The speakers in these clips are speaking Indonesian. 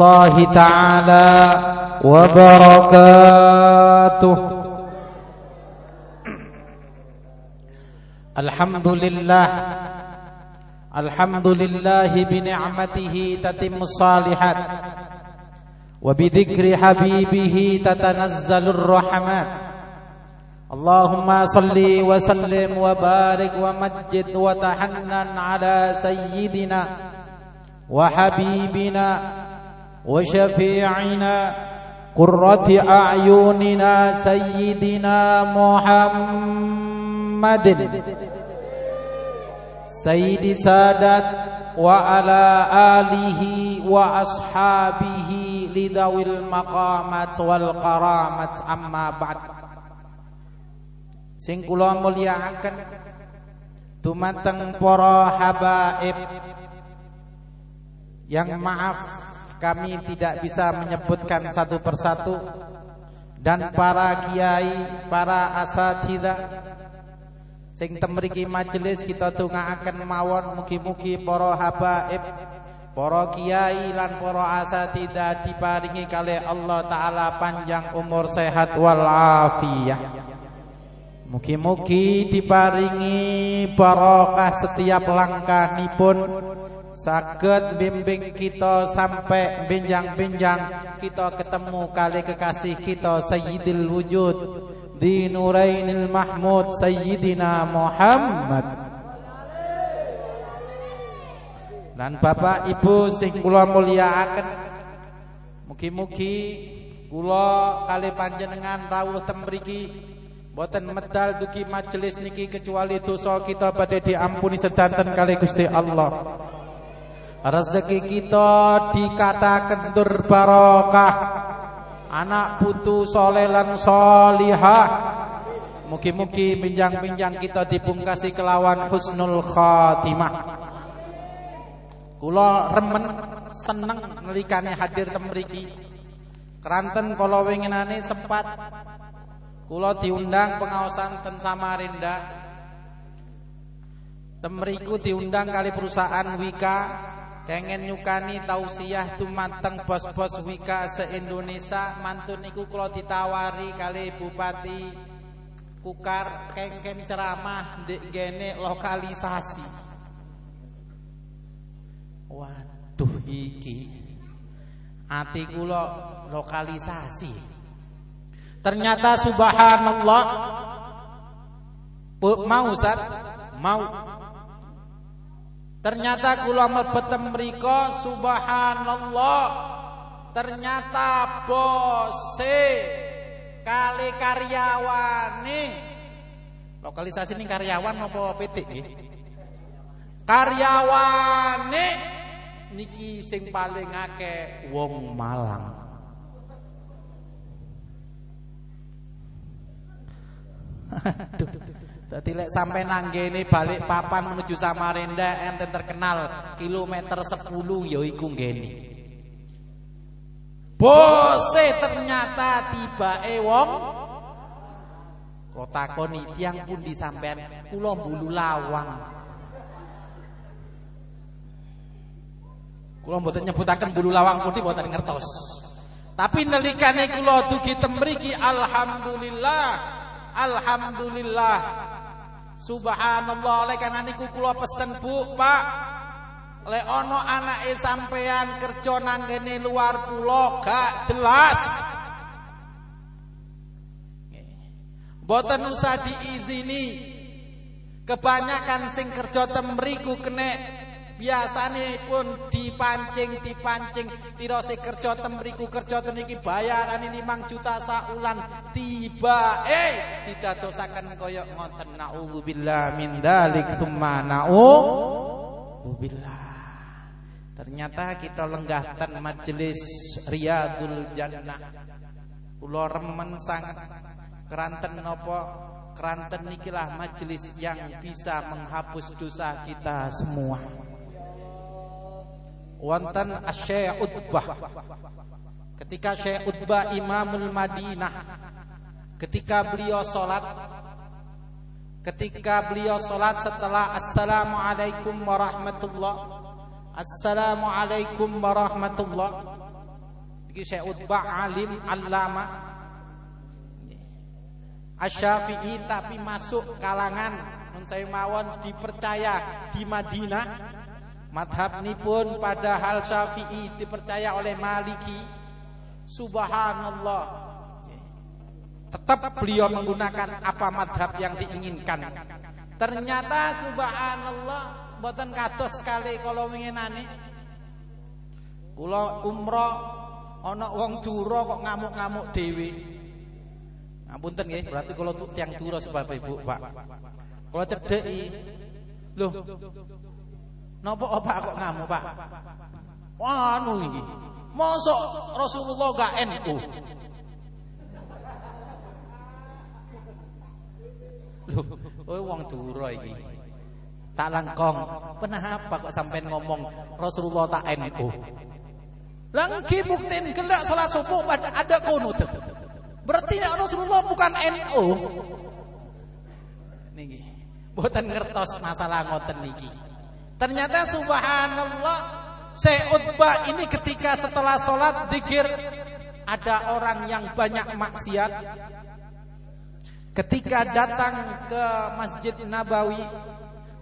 الله تعالى وبركاته. الحمد لله الحمد لله بنعمته تتم الصالحات. وبذكر حبيبه تتنزل الرحمات. اللهم صل وسلم وبارك ومجد وتحنن على سيدنا وحبيبنا وشفيعنا قرة أعيننا سيدنا محمد سيد سادات وعلى آله وأصحابه لذوي المقامات والقرامات أما بعد sing kula mulyakaken dumateng para habaib yang maaf kami tidak bisa menyebutkan satu persatu. Dan para kiai, para asatidah sing temriki majelis kita tungaaken mawon mugi-mugi para habaib para kiai lan para asatidah diparingi kali Allah taala panjang umur sehat wal afiyah Mugi-mugi diparingi barokah setiap langkah nipun Saged bimbing kita sampai benjang-benjang kita ketemu kali kekasih kita Sayyidil Wujud. Di Nurainil Mahmud Sayyidina Muhammad. Dan Bapak Ibu sing kula mulyakaken mugi-mugi kula kali panjenengan rawuh temriki. Boten medal dugi majelis niki kecuali dosa kita pada diampuni sedanten kali Gusti Allah. Rezeki kita dikatakan barokah. Anak putu soleh lan solihah. Mugi-mugi minjang-minjang kita dipungkasi kelawan husnul khatimah. Kula remen seneng nelikane hadir temriki. Keranten kala winginane sempat Kula diundang pengawasan ten Samarinda. Temriku diundang kali perusahaan Wika kengen nyukani tausiah tumateng bos-bos Wika se-Indonesia mantun iku kula ditawari kali Bupati Kukar kengken ceramah ndek gene lokalisasi. Waduh iki ati kula lokalisasi. Ternyata subhanallah mau Ustaz, mau. Ternyata kula mlebet mriku subhanallah. Ternyata bose kali karyawane lokalisasi ini karyawan apa PT nggih? Karyawane niki sing paling akeh wong Malang. Aduh. Dadi lek sampai nanggene balik papan menuju Samarinda enten terkenal kilometer 10 ya iku nggene. Bose ternyata tibake wong Kula takoni tiyang pundi sampean kula bulu lawang. Kula mboten nyebutaken bulu lawang pundi mboten ngertos. Tapi nelikane kula dugi temriki alhamdulillah Alhamdulillah Subhanallah oleh karena niku kula pesen Bu Pak. Lek ono anake sampean kerja nang luar pulau gak jelas. Boten usah diizini. Kebanyakan sing kerja temriku kene biasane pun dipancing dipancing. Pira se kerja temriku kerja teniki bayaran 5 juta saulan. Tiba eh didadosaken kaya ngoten. Naudzubillah min dzalik tsumma naudzubillah. Ternyata kita lenggahkan majelis riyadul jannah. Kula remen sangat. Keranten napa keranten nikilah majelis yang bisa menghapus dosa kita semua wonten Syekh Utbah. Ketika Syekh Utbah Imamul Madinah ketika beliau salat ketika beliau salat setelah assalamualaikum warahmatullah assalamualaikum warahmatullah Iki Syekh Utbah alim allama. Asy-Syafi'i tapi masuk kalangan nun saya mawon dipercaya di Madinah madhab pun padahal Syafi'i dipercaya oleh Maliki Subhanallah tetap beliau menggunakan apa madhab yang diinginkan ternyata subhanallah boten kados sekali kalau mengenani kula umroh Ana wong dura kok ngamuk-ngamuk dhewe. Ngapunten nggih, berarti kula tiang dura sebab Ibu, Pak. Kula cedheki. Loh. Napa Pak kok ngamuk, Pak? Anu iki. Mosok Rasulullah gak NU. Loh, kowe wong dura iki. Tak langkong. Kenapa kok sampai ngomong Rasulullah tak NU? Langki buktiin kelak salat subuh ada kunut. Berarti Rasulullah bukan NU. Niki. Buatan ngertos masalah ngoten niki. Ternyata subhanallah Utbah ini ketika setelah sholat dikir ada orang yang banyak maksiat ketika datang ke Masjid Nabawi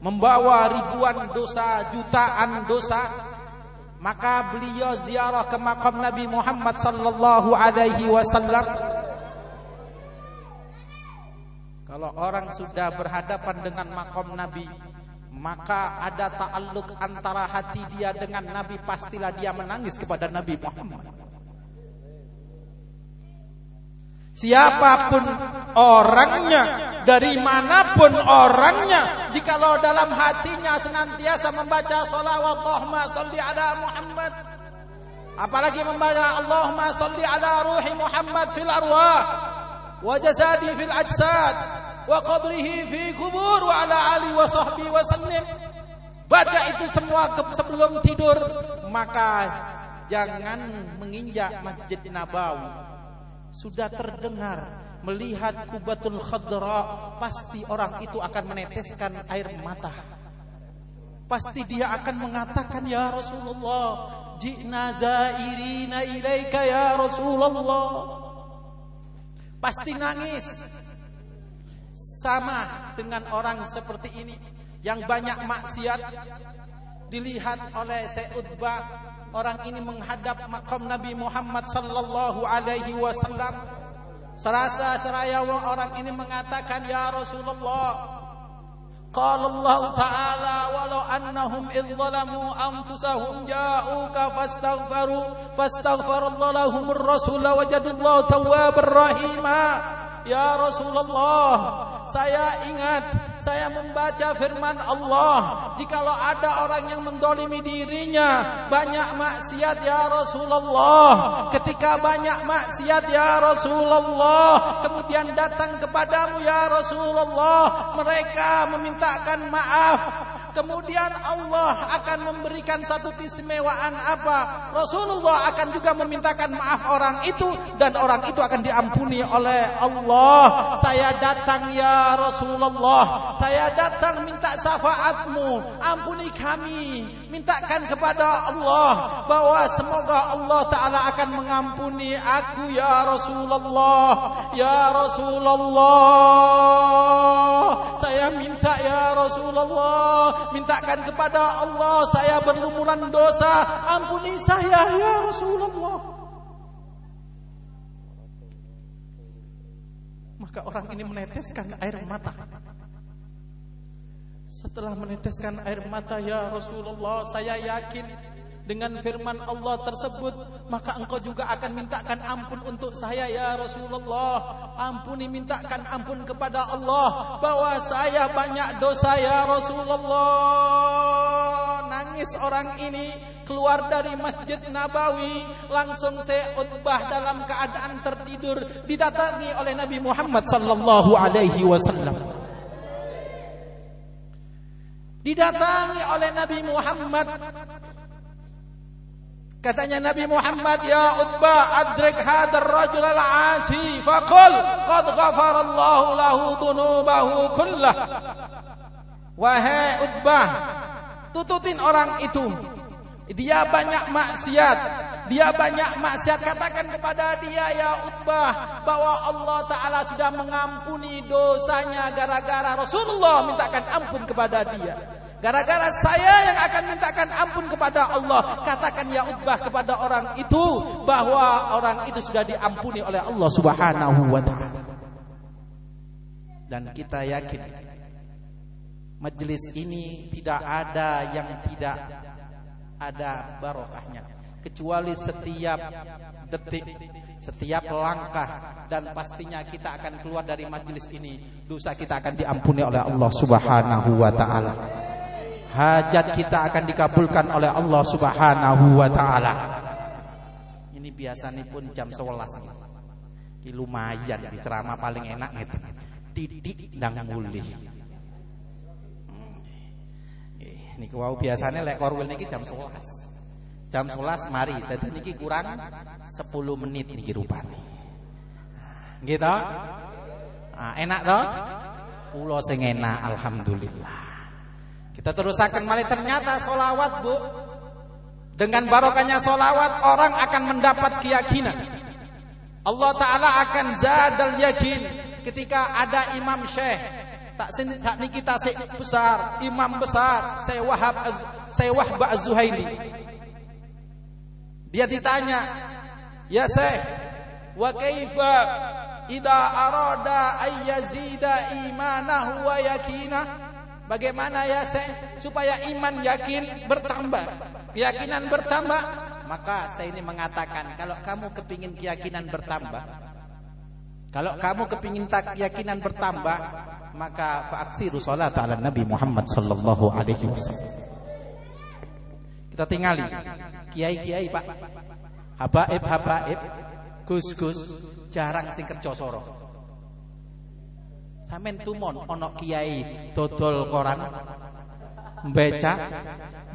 membawa ribuan dosa jutaan dosa maka beliau ziarah ke makam Nabi Muhammad sallallahu alaihi wasallam. Kalau orang sudah berhadapan dengan makam Nabi, maka ada ta'alluq antara hati dia dengan Nabi, pastilah dia menangis kepada Nabi Muhammad. Siapa pun orangnya, dari mana pun orangnya, jikalau dalam hatinya senantiasa membaca salawat Allahumma salli ala Muhammad, apalagi membaca Allahumma salli ala ruhi Muhammad fil arwah, wa jasadi fil ajsad, wa qabrihi fi kubur, wa ala ali wa sahbihi wa sallim. Baca itu semua sebelum tidur, maka jangan menginjak Masjid Nabawi. Sudah terdengar melihat kubatul khadra pasti orang itu akan meneteskan air mata. Pasti dia akan mengatakan ya Rasulullah ji'na zairina ilaika ya Rasulullah. Pasti nangis sama dengan orang seperti ini yang banyak maksiat dilihat oleh Sayyid Utbah orang ini menghadap makam Nabi Muhammad sallallahu alaihi wasallam serasa seraya orang ini mengatakan ya Rasulullah قال الله تعالى ولو أنهم إذ ظلموا أنفسهم جاءوك فاستغفروا فاستغفر الله لهم الرسول وجدوا الله توابا رحيما يا رسول الله saya ingat saya membaca firman Allah. Jikalau ada orang yang mendolimi dirinya banyak maksiat ya Rasulullah. Ketika banyak maksiat ya Rasulullah kemudian datang kepadamu ya Rasulullah mereka memintakan maaf. Kemudian Allah akan memberikan satu keistimewaan apa? Rasulullah akan juga memintakan maaf orang itu dan orang itu akan diampuni oleh Allah. Saya datang ya Rasulullah saya datang minta syafaatmu, ampuni kami, mintakan kepada Allah bahwa semoga Allah Ta'ala akan mengampuni aku ya Rasulullah, ya Rasulullah. Saya minta ya Rasulullah, mintakan kepada Allah saya berlumuran dosa, ampuni saya ya Rasulullah. Maka orang ini meneteskan air mata. Setelah meneteskan air mata ya Rasulullah Saya yakin dengan firman Allah tersebut Maka engkau juga akan mintakan ampun untuk saya ya Rasulullah. Ampuni mintakan ampun kepada Allah Bahwa saya banyak dosa ya Rasulullah. Nangis orang ini keluar dari Masjid Nabawi Langsung saya utbah dalam keadaan tertidur Didatangi oleh Nabi Muhammad sallallahu alaihi wasallam. Didatangi oleh Nabi Muhammad katanya Nabi Muhammad ya Utbah adrik hadar rajul al-asi faqul qad ghafarallahu lahu dunubahu kullah. Wahai Utbah tututin orang itu. Dia banyak maksiat. Dia banyak maksiat. Katakan kepada dia ya Utbah bahwa Allah taala sudah mengampuni dosanya gara-gara Rasulullah. Mintakan ampun kepada dia. Gara-gara saya yang akan mintakan ampun kepada Allah. Katakan ya Utbah kepada orang itu bahwa orang itu sudah diampuni oleh Allah Subhanahu wa taala. Dan kita yakin majelis ini tidak ada yang tidak ada barokahnya kecuali setiap detik setiap langkah dan pastinya kita akan keluar dari majelis ini dosa kita akan diampuni oleh Allah Subhanahu wa taala hajat kita akan dikabulkan oleh Allah Subhanahu wa taala ini biasanya pun jam 11 ini lumayan di ceramah paling enak gitu titik dan mulih Niku wau biasanya lek korwil niki jam 11. Jam 11 mari, dadi niki kurang 10 menit niki rupane. Ah, enak to? Kula sing enak alhamdulillah. Kita terusakan malih ternyata solawat Bu. Dengan barokahnya solawat orang akan mendapat keyakinan. Allah Ta'ala akan zadal yakin ketika ada imam syekh tak sini tak niki tasik besar, imam besar, saya Wahab saya Wahab Az-Zuhaili. Dia ditanya, "Ya Syekh, wa kaifa idza arada ayyazida imanahu wa yakina?" Bagaimana ya Syekh supaya iman yakin bertambah, keyakinan bertambah? Maka saya ini mengatakan, kalau kamu kepingin keyakinan bertambah, kalau kamu kepingin keyakinan bertambah, maka faaksiru salat ala Nabi Muhammad sallallahu alaihi wasallam. Kita tinggali kiai-kiai Pak. Habaib-habaib, gus-gus jarang sing kerja. Sampeyan tumon ana kiai dodol koran mbeca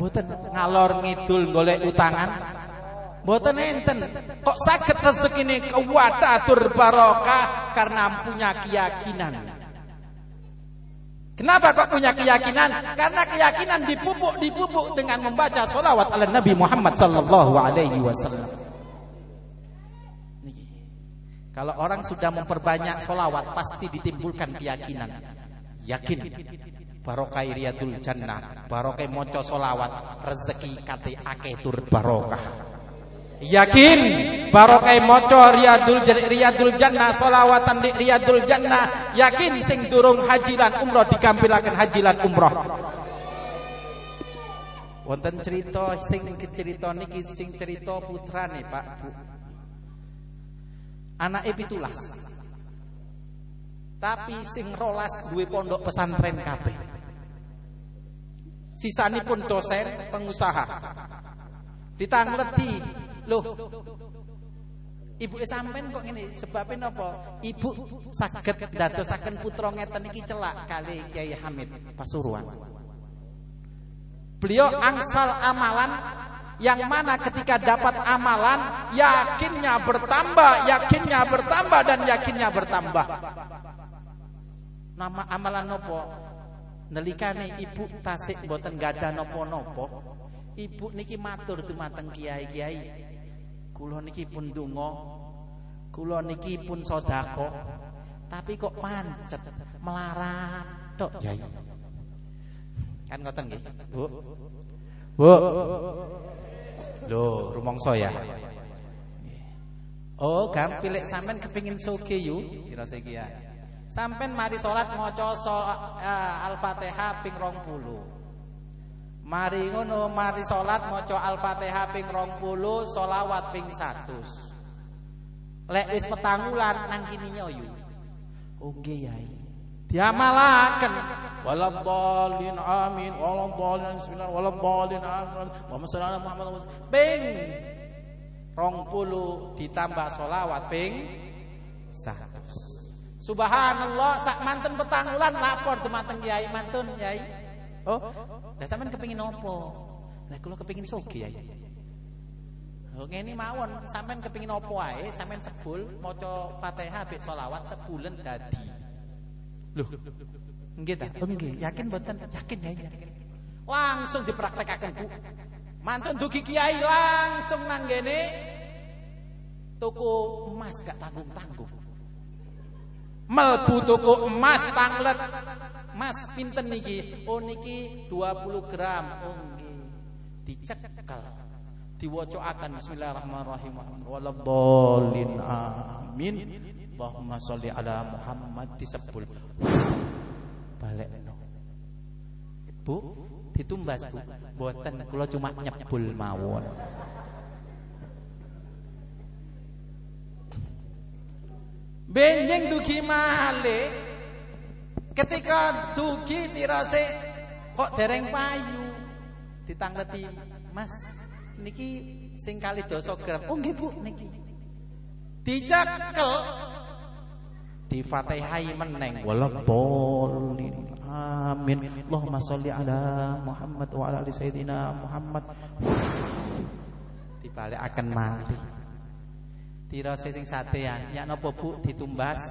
mboten ngalor ngidul golek utangan Mboten enten. Kok saged rezekine kuwatatur barokah karena punya keyakinan. Kenapa kok punya keyakinan? Karena keyakinan dipupuk-dipupuk dengan membaca solawat ala Nabi Muhammad sallallahu alaihi wasallam. Kalau orang sudah memperbanyak solawat pasti ditimbulkan keyakinan. Yakin barokai riyadul jannah, barokai moco solawat, rezeki kate ake tur barokah. Yakin barokai moco riyadul riyadul jannah solawatan di riyadul jannah yakin sing durung haji lan umroh dikampilaken haji lan umroh. Wonten cerita sing cerita niki sing cerita putrane Pak Bu. Anake pitulas. Tapi sing rolas duwe pondok pesantren kabeh. Sisanipun dosen pengusaha. Ditangleti Loh. Ibu sampean kok ngene? Sebabnya napa? Ibu saged dadosaken putra ngeten iki celak kali Kiai Hamid Pasuruan. Beliau angsal amalan yang mana ketika dapat amalan yakinnya bertambah, yakinnya bertambah dan yakinnya bertambah. Nama amalan nopo? Nelikane ibu tasik boten gada nopo-nopo. Ibu niki matur dumateng kiai-kiai. Kula niki pun donga, kula niki pun sedekah. Tapi kok pancet melarat tok, Yai. Kan ngoten nggih, Bu. Bu. Lho, rumangsa ya. Oh, gampil lek sampean kepengin soge yu, kira iki ya. Sampean mari salat maca uh, Al-Fatihah ping 20. Mari ngono, mari salat maca Al-Fatihah ping 20, selawat ping 100. Lek wis petangulan nang kini nyoyu. Oke yai. Diamalaken. Waladhdallin amin, waladhdallin bismillah, waladhdallin amin. Muhammad sallallahu alaihi Muhammad ping 20 ditambah selawat ping 100. Subhanallah sak mantun petangulan lapor dumateng Kiai mantun Kiai. Oh, lah sampean kepengin nopo? Lah kula kepengin sugih ya. Oh ngene mawon, sampean kepengin nopo ae, sampean sebul maca Fatihah mbek selawat sebulan dadi. Loh. Nggih ta? Oh nggih, yakin mboten? Yakin ya, yakin. Langsung dipraktekaken Bu. Mantun dugi kiai langsung nang gene tuku emas gak tanggung-tanggung. Melbu tuku emas tanglet. Mas pinten niki? Oh niki 20 gram. Oh nggih. Dicekel. Diwacoaken bismillahirrahmanirrahim. Waladhdallin amin. Allahumma sholli ala Muhammad disebul. Balik no. Bu, ditumbas Bu. Boten kula cuma nyebul mawon. Benjing dugi male ketika dugi tirase kok dereng payu ditangleti Mas niki sing kali dosa gram oh nggih Bu niki dicekel di Fatihai meneng waladdallin amin. Allahumma sholli ala Muhammad wa ala ali sayyidina Muhammad. Dibalik akan mati. Tirase sing satean ya napa Bu? Ditumbas.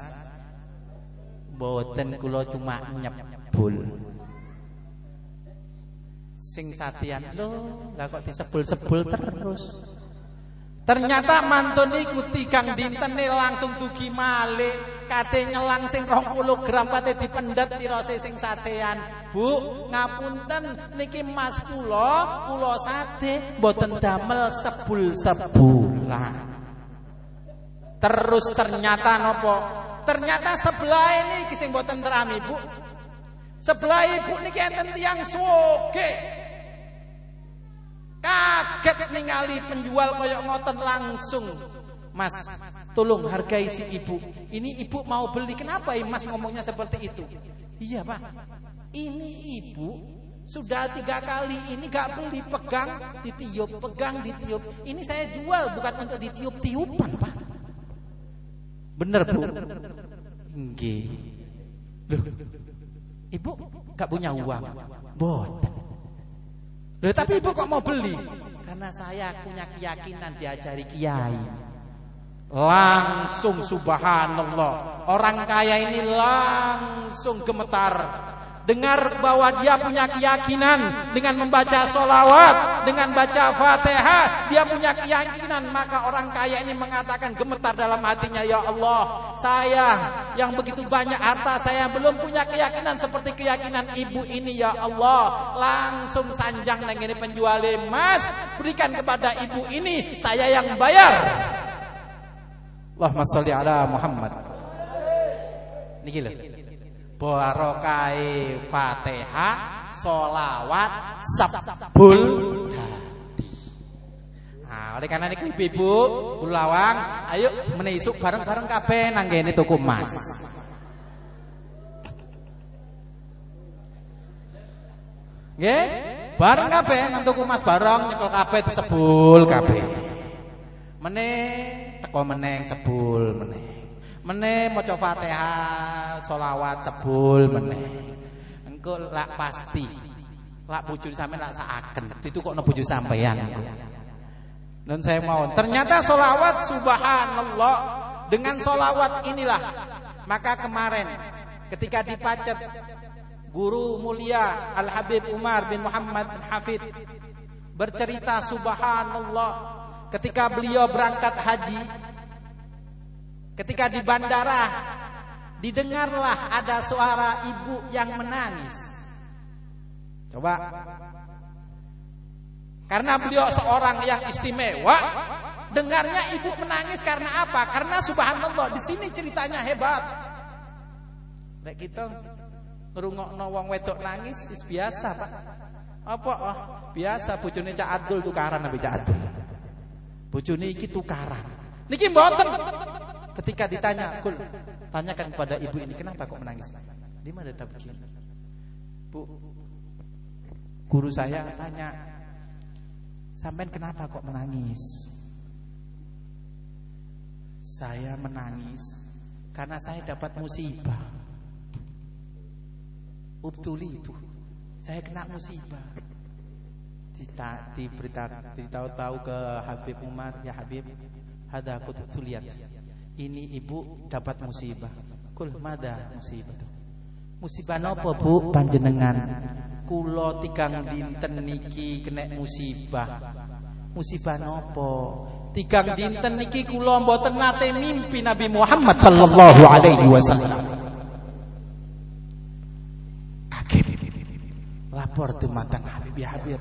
Mboten kula cuma nyebul. Sing satean lho lah kok disebul-sebul terus Ternyata mantun iku tigang dintene langsung dugi malih kate nyelang sing 20 gram pate dipendet tirose sing satean. Bu, ngapunten niki Mas kula, kula sate mboten damel sebul-sebulan. Terus ternyata nopo? Ternyata sebelah ini sing mboten terami, Bu. Sebelah ibu niki enten tiyang sugih. Kaget ningali penjual koyok ngoten langsung. Mas, tolong hargai si ibu. Ini ibu mau beli. Kenapa Mas ngomongnya seperti itu? Iya pak. Ini ibu sudah tiga kali ini gak beli pegang ditiup pegang ditiup ini saya jual bukan untuk ditiup-tiupan pak bener bu Nggih. Loh, ibu gak punya uang bot Loh tapi ibu kok mau beli? Karena saya punya keyakinan diajari kiai. Langsung subhanallah. Orang kaya ini langsung gemetar dengar bahwa dia punya keyakinan dengan membaca solawat, dengan baca fatihah, dia punya keyakinan, maka orang kaya ini mengatakan gemetar dalam hatinya, Ya Allah, saya yang begitu banyak harta, saya belum punya keyakinan seperti keyakinan ibu ini, Ya Allah, langsung sanjang ini penjual emas, berikan kepada ibu ini, saya yang bayar. Allahumma sholli ala Muhammad. Niki lho barokai Fatihah, solawat, sebul Nah, oleh karena ini ibu-ibu, Bulawang, ayo menisuk bareng-bareng kabeh nang kene tuku emas. Nggih? Bareng kabeh nang tuku emas bareng nyekel kabeh disebul kabeh. Meneh teko meneng sebul meneh. Meneh maca Fatihah, selawat sebul meneh. Engko lak pasti. Lak bojone sampean lak saaken. Ditukokno bojo sampean. Dan saya mau. Ternyata solawat subhanallah dengan solawat inilah. Maka kemarin ketika dipacet guru mulia Al Habib Umar bin Muhammad bin Hafid bercerita subhanallah ketika beliau berangkat haji Ketika di bandara didengarlah ada suara ibu yang menangis. Coba. Karena beliau seorang yang istimewa, dengarnya ibu menangis karena apa? Karena subhanallah di sini ceritanya hebat. Nek kita ngrungokno wong wedok nangis is biasa, Pak. Apa? Oh, biasa bojone Cak Abdul tukaran ambek Cak Abdul. Bojone iki tukaran. Niki mboten ketika ditanya, "Kul, tanyakan kepada ibu ini kenapa kok menangis?" Di mana tabki? Bu, guru saya tanya, "Sampai kenapa kok menangis?" Saya menangis karena saya dapat musibah. Ubtuli itu. Saya kena musibah. Dita, diberita, tahu ke Habib Umar, ya Habib, ada aku tuh lihat ini ibu dapat musibah. Kul mada musibah itu. Musibah napa Bu panjenengan? Kula tigang dinten niki kena musibah. Musibah napa? Tigang dinten niki kula mboten nate mimpi Nabi Muhammad sallallahu alaihi wasallam. Kaget. Lapor dumateng Habib Habib.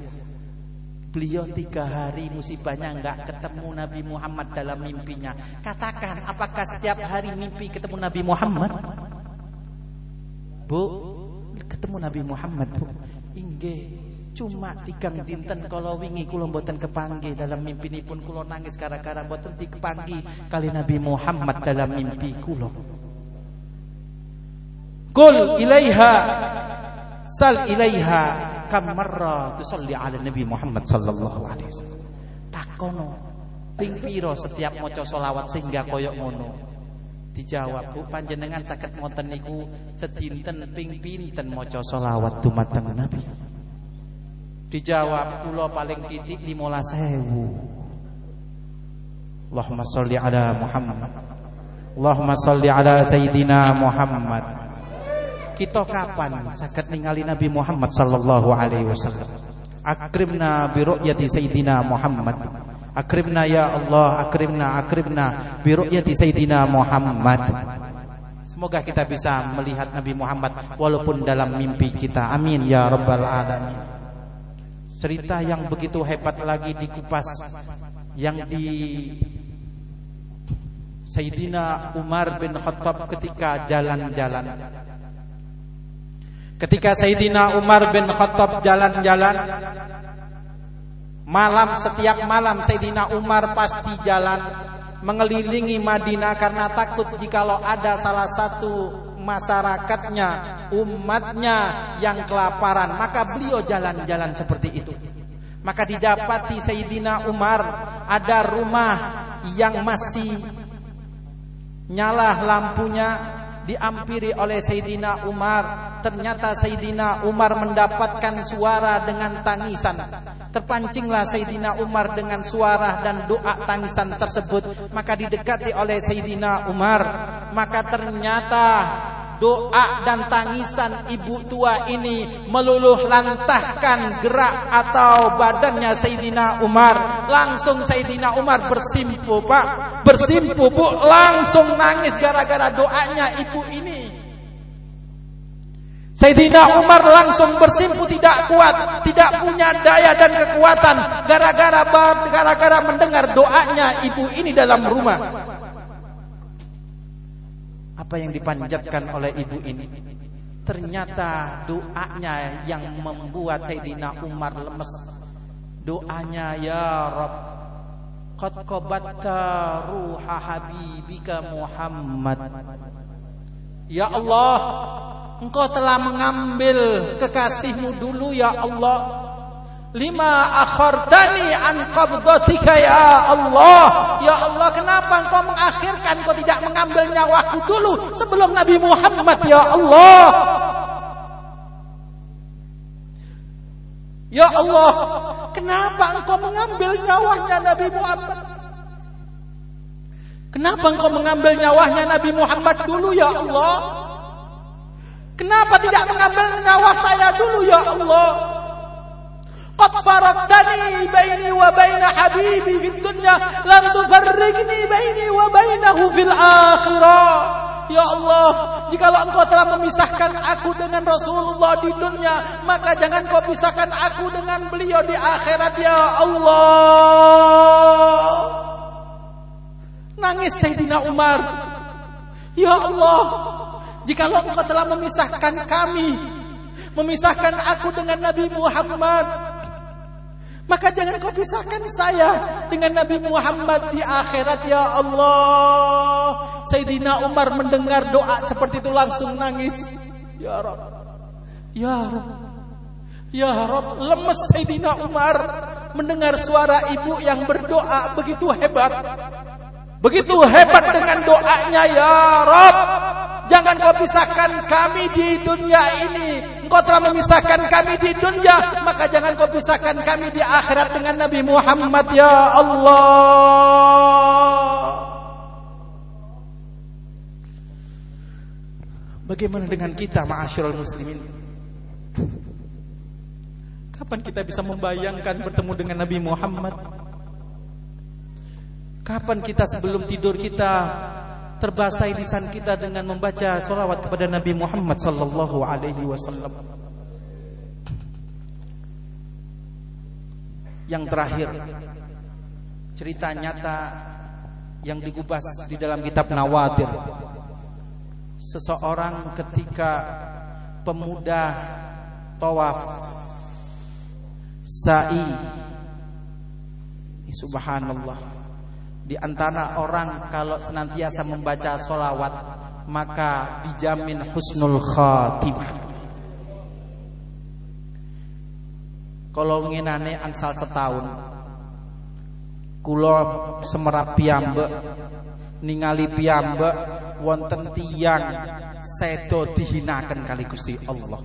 Beliau tiga hari musibahnya enggak ketemu Nabi Muhammad dalam mimpinya. Katakan, apakah setiap hari mimpi ketemu Nabi Muhammad? Bu, ketemu Nabi Muhammad, Bu. Inggih. Cuma tigang dinten kalau wingi kula mboten kepanggih dalam mimpi pun kula nangis gara-gara mboten dikepanggih kali Nabi Muhammad dalam mimpi kula. Kul ilaiha sal ilaiha kam marra tusalli ala Nabi Muhammad sallallahu alaihi wasallam. Takono ping pira setiap maca selawat sehingga koyok ngono. Dijawab, Bu panjenengan sakit ngoten niku sedinten ping pinten maca selawat dumateng Nabi. Dijawab, kula paling titik 15000. Allahumma sholli ala Muhammad. Allahumma sholli ala sayyidina Muhammad. Kita kapan sakit ningali Nabi Muhammad sallallahu alaihi wasallam? Akrimna bi ru'yati sayyidina Muhammad. Akrimna ya Allah, akrimna, akrimna bi ru'yati Sayyidina Muhammad. Semoga kita bisa melihat Nabi Muhammad walaupun dalam mimpi kita. Amin ya rabbal alamin. Cerita yang begitu hebat lagi dikupas yang di Sayyidina Umar bin Khattab ketika jalan-jalan. Ketika Sayyidina Umar bin Khattab jalan-jalan Malam setiap malam Sayyidina Umar pasti jalan mengelilingi Madinah karena takut jikalau ada salah satu masyarakatnya, umatnya yang kelaparan, maka beliau jalan-jalan seperti itu. Maka didapati Sayyidina Umar ada rumah yang masih nyala lampunya diampiri oleh Sayyidina Umar. Ternyata Sayyidina Umar mendapatkan suara dengan tangisan. Terpancinglah Sayyidina Umar dengan suara dan doa tangisan tersebut. Maka didekati oleh Sayyidina Umar. Maka ternyata doa dan tangisan ibu tua ini meluluh lantahkan gerak atau badannya Sayyidina Umar. Langsung Sayyidina Umar bersimpu, Pak. Bersimpu, Bu. Langsung nangis gara-gara doanya ibu ini. Sayyidina Umar langsung bersimpu tidak kuat, tidak punya daya dan kekuatan gara-gara gara-gara mendengar doanya ibu ini dalam rumah. Apa yang dipanjatkan oleh ibu ini? Ternyata doanya yang membuat Sayyidina Umar lemes. Doanya ya Rabb qad qabatta ruha habibika Muhammad. Ya Allah engkau telah mengambil kekasihmu dulu ya Allah Lima akhartani an qabdatika ya Allah. Ya Allah, kenapa engkau mengakhirkan engkau tidak mengambil nyawaku dulu sebelum Nabi Muhammad ya Allah? Ya Allah, kenapa engkau mengambil nyawanya Nabi Muhammad? Kenapa engkau mengambil nyawanya Nabi Muhammad dulu ya Allah? Kenapa tidak mengambil nyawa saya dulu ya Allah? Qad faraqtani baini wa baina habibi fid dunya lan tufarriqni baini wa bainahu fil akhirah. Ya Allah, jikalau engkau telah memisahkan aku dengan Rasulullah di dunia, maka jangan kau pisahkan aku dengan beliau di akhirat ya Allah. Nangis Sayyidina Umar. Ya Allah, jikalau engkau telah memisahkan kami, memisahkan aku dengan Nabi Muhammad, maka jangan kau pisahkan saya dengan Nabi Muhammad di akhirat ya Allah. Sayyidina Umar mendengar doa seperti itu langsung nangis. Ya Rabb. Ya Rabb. Ya Rabb, lemes Sayyidina Umar mendengar suara ibu yang berdoa begitu hebat. Begitu hebat dengan doanya ya Rabb. Jangan kau pisahkan kami di dunia ini. Engkau telah memisahkan kami di dunia, maka jangan kau pisahkan kami di akhirat dengan Nabi Muhammad ya Allah. Bagaimana dengan kita ma'asyiral muslimin? Kapan kita bisa membayangkan bertemu dengan Nabi Muhammad? Kapan kita sebelum tidur kita terbasahi lisan kita dengan membaca salawat kepada Nabi Muhammad sallallahu alaihi wasallam? Yang terakhir cerita nyata yang digubas di dalam kitab Nawadir. Seseorang ketika pemuda tawaf sa'i subhanallah di antara orang kalau senantiasa membaca solawat maka dijamin husnul khatimah kalau ngenane angsal setahun kula semerap piyambek ningali piyambek wonten tiyang sedo dihinakan kali Gusti Allah.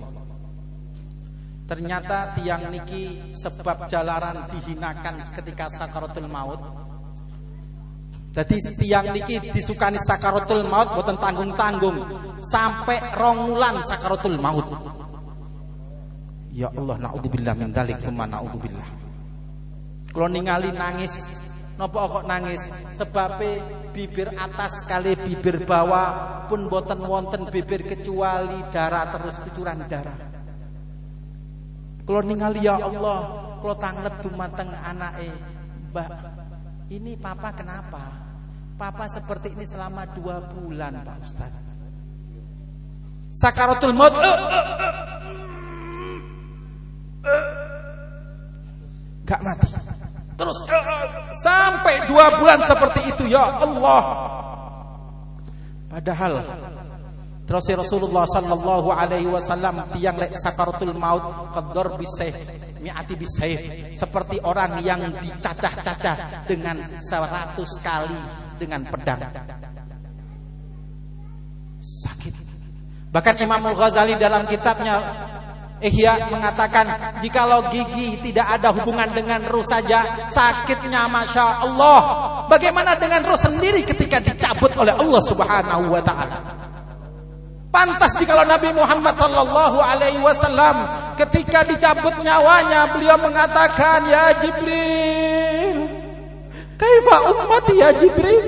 Ternyata tiang niki sebab jalaran dihinakan ketika sakaratul maut. Jadi tiang niki disukani sakaratul maut boten tanggung-tanggung sampai rongulan sakaratul maut. Ya Allah, naudzubillah min dzalik, tsumma naudzubillah. Kalau ningali nangis Napa kok nangis? Sebabe bibir atas kali bibir bawah pun boten wonten bibir kecuali darah terus cucuran darah. Kalau ningali ya Allah, kalau tanglet dumateng anake, Mbak, ini papa kenapa? Papa seperti ini selama dua bulan, Pak Ustaz. Sakaratul maut. Gak mati. Terus sampai dua bulan seperti itu ya Allah. Padahal terus Rasulullah sallallahu alaihi wasallam tiang lek sakaratul maut qadar bisayf mi'ati bisayf seperti orang yang dicacah-cacah dengan seratus kali dengan pedang. Sakit. Bahkan Imam Al-Ghazali dalam kitabnya Ihya mengatakan jikalau gigi tidak ada hubungan dengan ruh saja sakitnya masya Allah. Bagaimana dengan ruh sendiri ketika dicabut oleh Allah Subhanahu Wa Taala? Pantas jikalau Nabi Muhammad Sallallahu Alaihi Wasallam ketika dicabut nyawanya beliau mengatakan ya Jibril, kaifa ummati ya Jibril?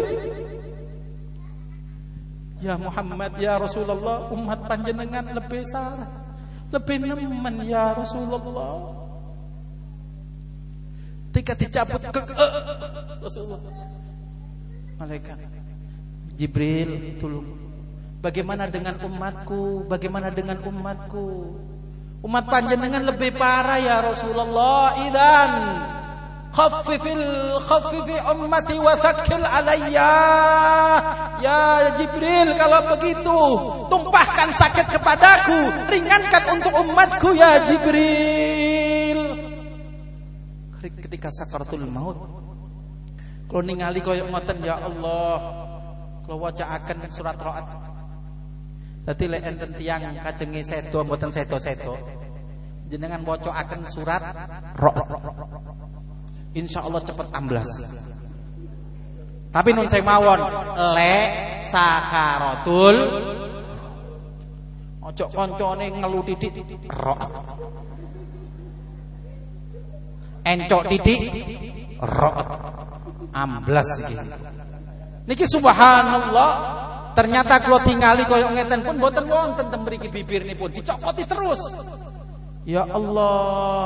Ya Muhammad ya Rasulullah umat panjenengan lebih salah lebih nemen ya Rasulullah. Ketika dicabut ke uh, Rasulullah. Malaikat Jibril tolong. Bagaimana dengan umatku? Bagaimana dengan umatku? Umat panjenengan lebih parah ya Rasulullah. Idan khaffifil khaffifi ummati wa thakkil alayya. Ya Jibril kalau begitu tumpahkan sakit kepadaku ringankan untuk umatku ya Jibril. Ketika sakaratul maut. Kalau ningali koyo ngoten ya Allah. Kalau wacaaken surat Ra'd. Dadi lek enten tiyang kajenge sedo mboten sedo-sedo. Jenengan waca surat Ra'd insya Allah cepat amblas. Tapi nun saya mawon le sakaratul ojo koncone ngelu titik rok. Encok titik rok amblas iki. Niki subhanallah ternyata kalau tingali koyo ngeten pun boten wonten teng mriki bibir pun dicokoti terus. Ya Allah,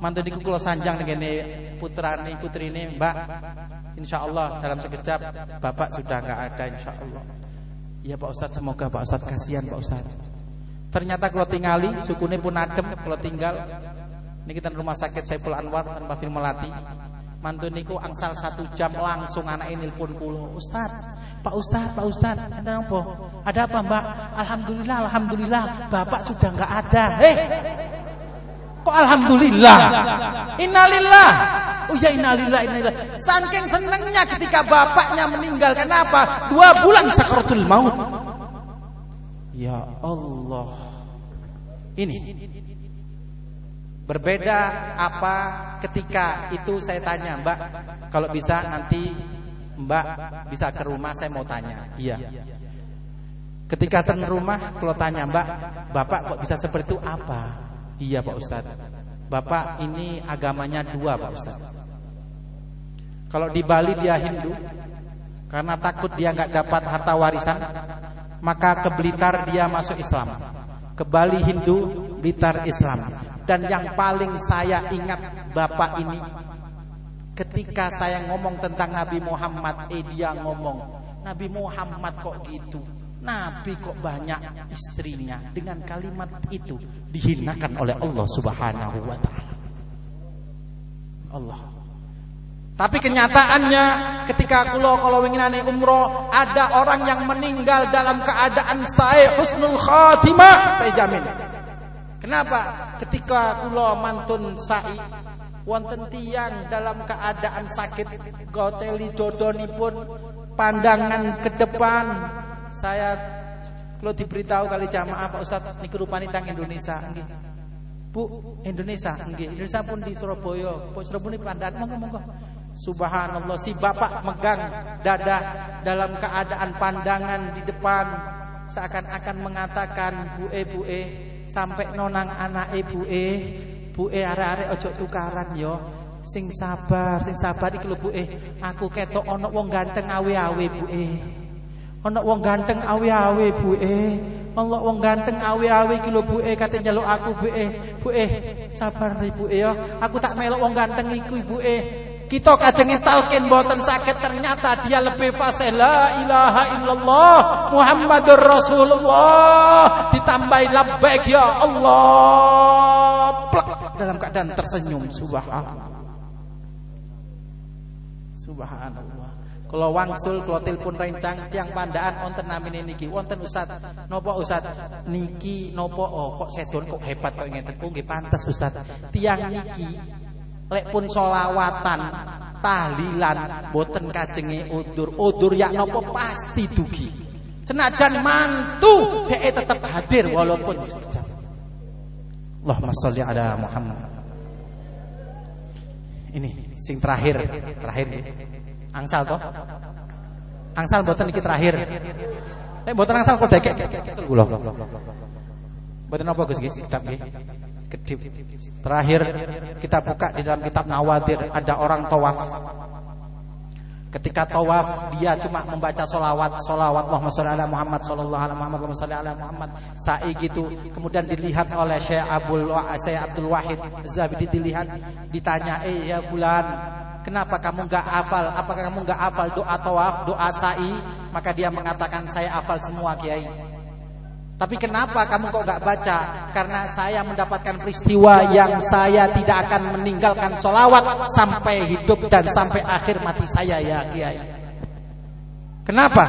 mantu niku kula sanjang ngene putrane putrine Mbak. Insyaallah dalam sekejap Bapak sudah enggak ada insyaallah. Ya Pak Ustaz semoga Pak Ustaz kasihan Pak Ustaz Ternyata kalau tingali sukune pun adem kalau tinggal. Ini kita rumah sakit Saiful Anwar tanpa film Melati. Mantu niku angsal satu jam langsung anak ini pun kulo Ustaz Pak Ustaz Pak Ustaz ada apa? Ada apa Mbak? Alhamdulillah Alhamdulillah Bapak sudah enggak ada. Eh Kok alhamdulillah. Innalillah. Oh ya innalillah innalillah. Saking senengnya ketika bapaknya meninggal. Kenapa? Dua bulan sakaratul maut. Ya Allah. Ini berbeda apa ketika itu saya tanya Mbak kalau bisa nanti Mbak bisa ke rumah saya mau tanya iya Ketika ten rumah kalau tanya Mbak, Bapak kok bisa seperti itu apa? Iya Pak Ustadz. Bapak ini agamanya dua Pak Ustadz. Kalau di Bali dia Hindu Karena takut dia nggak dapat harta warisan Maka ke Blitar dia masuk Islam. Ke Bali Hindu, Blitar Islam. Dan yang paling saya ingat Bapak ini Ketika saya ngomong tentang Nabi Muhammad, eh dia ngomong, Nabi Muhammad kok gitu? Nabi kok banyak istrinya dengan kalimat itu dihinakan oleh Allah Subhanahu wa taala. Allah. Tapi kenyataannya ketika kulo kalau winginane umroh ada orang yang meninggal dalam keadaan saya husnul khatimah, saya jamin. Kenapa? Ketika kulo mantun sa'i wonten tiang dalam keadaan sakit goteli pun pandangan ke depan saya kalau diberitahu kali jamaah Pak Ustaz niku rupani tang Indonesia nggih Bu Indonesia nggih Indonesia pun di Surabaya Pak Surabaya pandan monggo monggo Subhanallah si bapak megang dada dalam keadaan pandangan di depan seakan-akan mengatakan bu e bu e sampai nonang anak ibu e buke arek-arek ojo tukaran yo. Sing sabar, sing sabar iki lho buke. Aku ketok ana wong ganteng awe-awe buke. Ana wong ganteng awe-awe buke. Allah wong ganteng awe-awe iki lho buke kate njaluk aku buke. Buke, sabar ibuke yo. Aku tak melok wong ganteng iku ibuke. Kita kajengin talkin boten sakit ternyata dia lebih fasih la ilaha illallah Muhammadur Rasulullah ditambah labbaik ya Allah plak dalam keadaan tersenyum subhanallah subhanallah kalau wangsul kalau telepon rencang tiang pandaan wonten namine niki. Wonten Ustaz. Nopo Ustaz? Niki nopo oh kok sedon kok hebat kok ngeten. Oh nggih pantes Ustaz. Tiang niki lek pun solawatan tahlilan boten kajenge udur. Udur yak nopo pasti dugi. Senajan mantu dhek tetap hadir walaupun sekejap Allahumma sholli ala Muhammad. Ini sing terakhir terakhir angsal toh. Angsal boten iki terakhir. Lek boten angsal kok dekek. Kula. Boten apa Gus nggih? Kedip. Terakhir kita buka di dalam kitab Nawadir ada orang tawaf. Ketika tawaf dia cuma membaca solawat. Solawat Allahumma sholli ala Muhammad sallallahu alaihi Muhammad Allahumma sholli ala Muhammad. Sa'i gitu. Kemudian dilihat oleh Syekh Syekh Abdul Wahid Zabidi dilihat ditanya eh ya fulan kenapa kamu enggak hafal apakah kamu enggak hafal doa tawaf doa sa'i maka dia mengatakan saya hafal semua kiai tapi kenapa kamu kok gak baca? Karena saya mendapatkan peristiwa yang saya tidak akan meninggalkan solawat sampai hidup dan sampai akhir mati saya ya Kiai. Kenapa?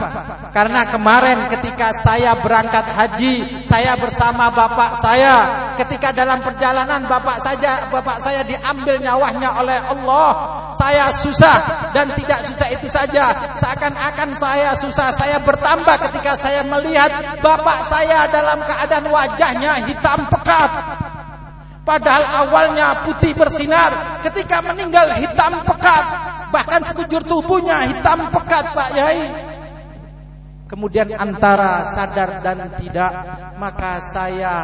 Karena kemarin ketika saya berangkat haji, saya bersama bapak saya. Ketika dalam perjalanan bapak saja, bapak saya diambil nyawanya oleh Allah. Saya susah dan tidak susah itu saja. Seakan-akan saya susah, saya bertambah ketika saya melihat bapak saya dalam keadaan wajahnya hitam pekat. Padahal awalnya putih bersinar, ketika meninggal hitam pekat. Bahkan sekujur tubuhnya hitam pekat, Pak Yai. Kemudian antara sadar dan tidak Maka saya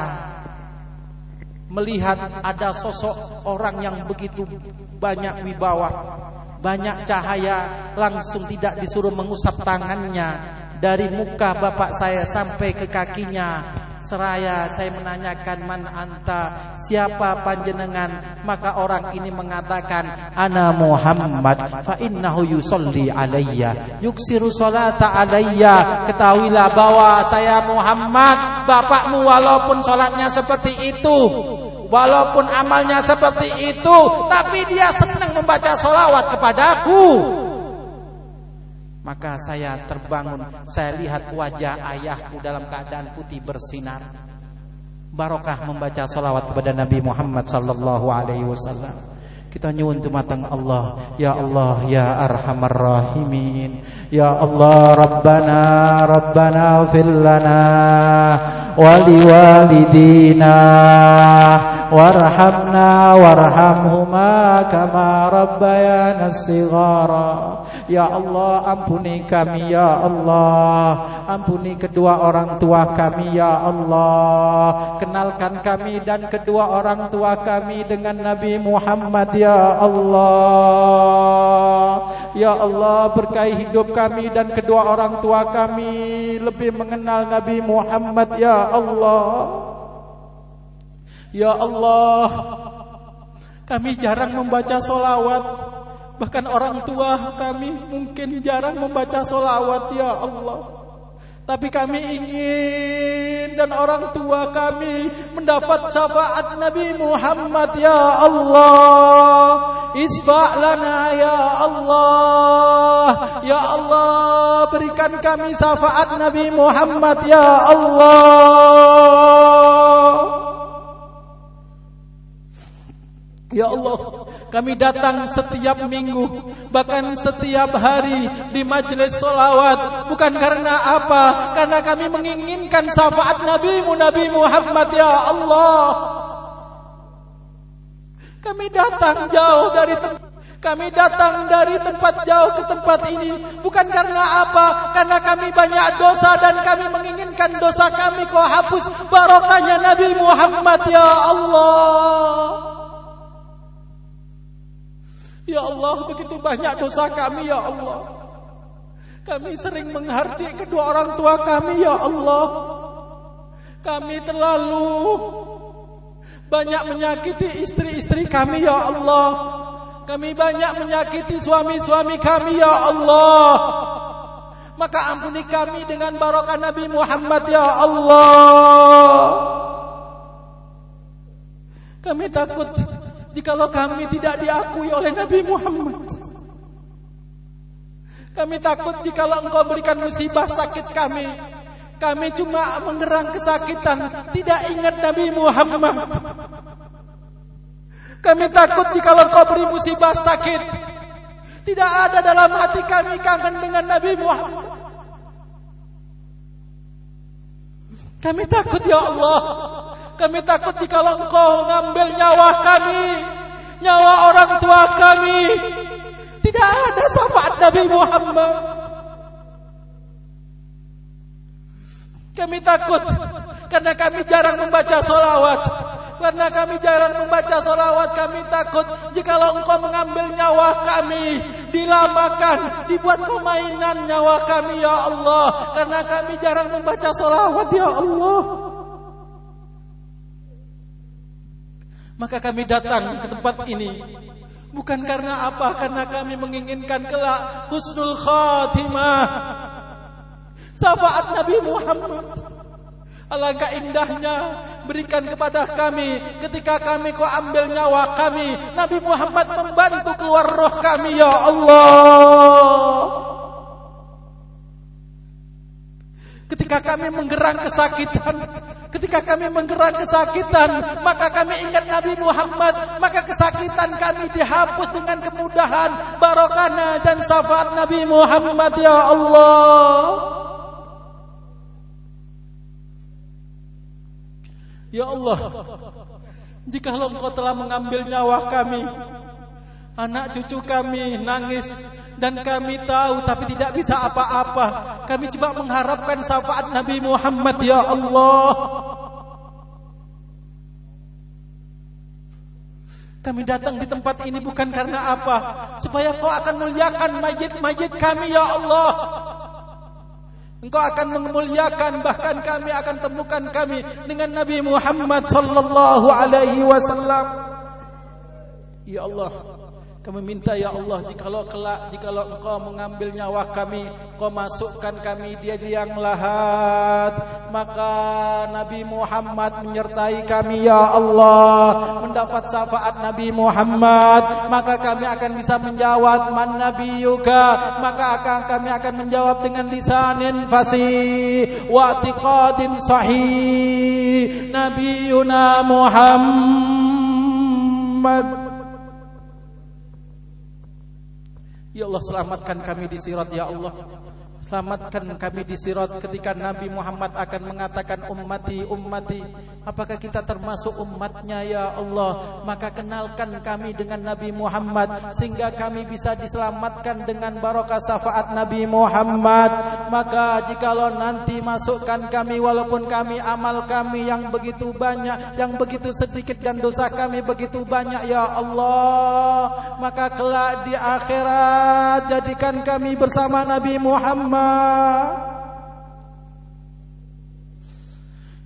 Melihat ada sosok orang yang begitu banyak wibawa Banyak cahaya Langsung tidak disuruh mengusap tangannya Dari muka bapak saya sampai ke kakinya Seraya saya menanyakan man anta siapa panjenengan? Maka orang ini mengatakan ana Muhammad fa innahu yusalli alayya yuksiru salata alayya. Ketahuilah bahwa saya Muhammad bapakmu walaupun salatnya seperti itu walaupun amalnya seperti itu tapi dia senang membaca solawat kepadaku maka saya terbangun, saya lihat wajah ayahku dalam keadaan putih bersinar. Barokah membaca salawat kepada Nabi Muhammad sallallahu alaihi wasallam. Kita nyuwun tumateng Allah, ya Allah ya arhamar rahimin. Ya Allah Rabbana Rabbana fil lana wa liwalidina warhamna warhamhuma kama rabbayana shighara ya Allah ampuni kami ya Allah. Ampuni kedua orang tua kami ya Allah. Kenalkan kami dan kedua orang tua kami dengan Nabi Muhammad ya Allah. Ya Allah berkahi hidup kami dan kedua orang tua kami. Lebih mengenal Nabi Muhammad ya Allah Ya Allah Kami jarang membaca solawat Bahkan orang tua kami mungkin jarang membaca solawat Ya Allah tapi kami ingin dan orang tua kami mendapat syafaat Nabi Muhammad ya Allah. Isfa' ya Allah. Ya Allah berikan kami syafaat Nabi Muhammad ya Allah. Ya Allah, kami datang setiap minggu, bahkan setiap hari di majelis solawat. Bukan karena apa? Karena kami menginginkan syafaat Nabi Nabi Muhammad ya Allah. Kami datang jauh dari tempat kami datang dari tempat jauh ke tempat ini bukan karena apa? Karena kami banyak dosa dan kami menginginkan dosa kami kau hapus barokahnya Nabi Muhammad ya Allah. Ya Allah, begitu banyak dosa kami ya Allah. Kami sering menghardik kedua orang tua kami ya Allah. Kami terlalu banyak menyakiti istri-istri kami ya Allah. Kami banyak menyakiti suami-suami kami ya Allah. Maka ampuni kami dengan barokah Nabi Muhammad ya Allah. Kami takut Jikalau kami tidak diakui oleh Nabi Muhammad Kami takut jikalau engkau berikan musibah sakit kami. Kami cuma mengerang kesakitan Tidak ingat Nabi Muhammad. Kami takut jikalau engkau beri musibah sakit Tidak ada dalam hati kami kangen dengan Nabi Muhammad. Kami takut ya Allah kami takut jika engkau ngambil nyawa kami, nyawa orang tua kami. Tidak ada syafaat Nabi Muhammad. Kami takut karena kami jarang membaca solawat. Karena kami jarang membaca solawat, kami takut jika engkau mengambil nyawa kami, dilamakan, dibuat kemainan nyawa kami, ya Allah. Karena kami jarang membaca solawat, ya Allah. Maka kami datang ke tempat ini bukan karena apa? Karena kami menginginkan kelak husnul khatimah. Syafaat Nabi Muhammad. Alangkah indahnya berikan kepada kami ketika kami kau ambil nyawa kami Nabi Muhammad membantu keluar roh kami ya Allah Ketika kami menggerang kesakitan Ketika kami menggerang kesakitan Maka kami ingat Nabi Muhammad Maka kesakitan kami dihapus dengan kemudahan Barokana dan syafaat Nabi Muhammad Ya Allah. Ya Allah Jika engkau telah mengambil nyawa kami Anak cucu kami nangis dan kami tahu tapi tidak bisa apa-apa. Kami cuma mengharapkan syafaat Nabi Muhammad ya Allah. Kami datang di tempat ini bukan karena apa? Supaya kau akan muliakan mayit-mayit kami ya Allah. Engkau akan memuliakan bahkan kami akan temukan kami dengan Nabi Muhammad sallallahu alaihi wasallam. Ya Allah. Kami minta ya Allah jikalau kelak jikalau engkau mengambil nyawa kami kau masukkan kami dia liang lahat. Maka Nabi Muhammad menyertai kami ya Allah mendapat syafaat Nabi Muhammad maka kami akan bisa menjawab man nabiyuka maka akan kami akan menjawab dengan lisanin fasih wa i'tiqadin sahih. Nabiyuna Muhammad Ya Allah selamatkan kami di sirat ya Allah Selamatkan kami di sirat ketika Nabi Muhammad akan mengatakan ummati ummati Apakah kita termasuk umatnya ya Allah? Maka kenalkan kami dengan Nabi Muhammad Sehingga kami bisa diselamatkan dengan barokah syafaat Nabi Muhammad. Maka jikalau nanti masukkan kami Walaupun kami amal kami yang begitu banyak Yang begitu sedikit dan dosa kami begitu banyak ya Allah Maka kelak di akhirat Jadikan kami bersama Nabi Muhammad মা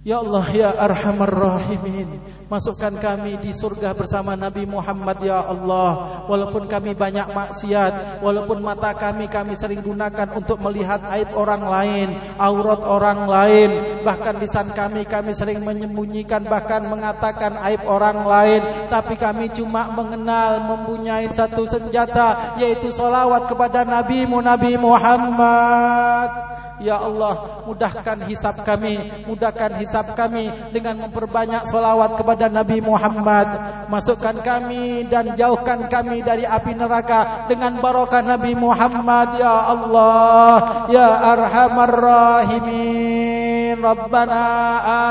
Ya Allah ya Arhamar Rahimin. Masukkan kami di surga bersama Nabi Muhammad ya Allah. Walaupun kami banyak maksiat Walaupun mata kami kami sering gunakan untuk melihat aib orang lain Aurat orang lain. Bahkan lisan kami kami sering menyembunyikan Bahkan mengatakan aib orang lain. Tapi kami cuma mengenal Mempunyai satu senjata Yaitu salawat kepada Nabi Muhammad. Ya Allah mudahkan hisab kami Mudahkan hisab kami Dengan memperbanyak salawat kepada Nabi Muhammad. Masukkan kami dan jauhkan kami dari api neraka Dengan barokah Nabi Muhammad. Ya Allah Ya Arhamar Rahimin. Rabbana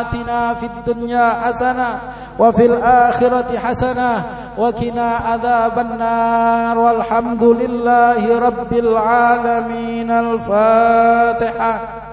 atina fid dunya hasanah Wa fil akhirati hasanah Wa kina adhaban nar Walhamdulillahi Rabbil alamin. Al-Fatihah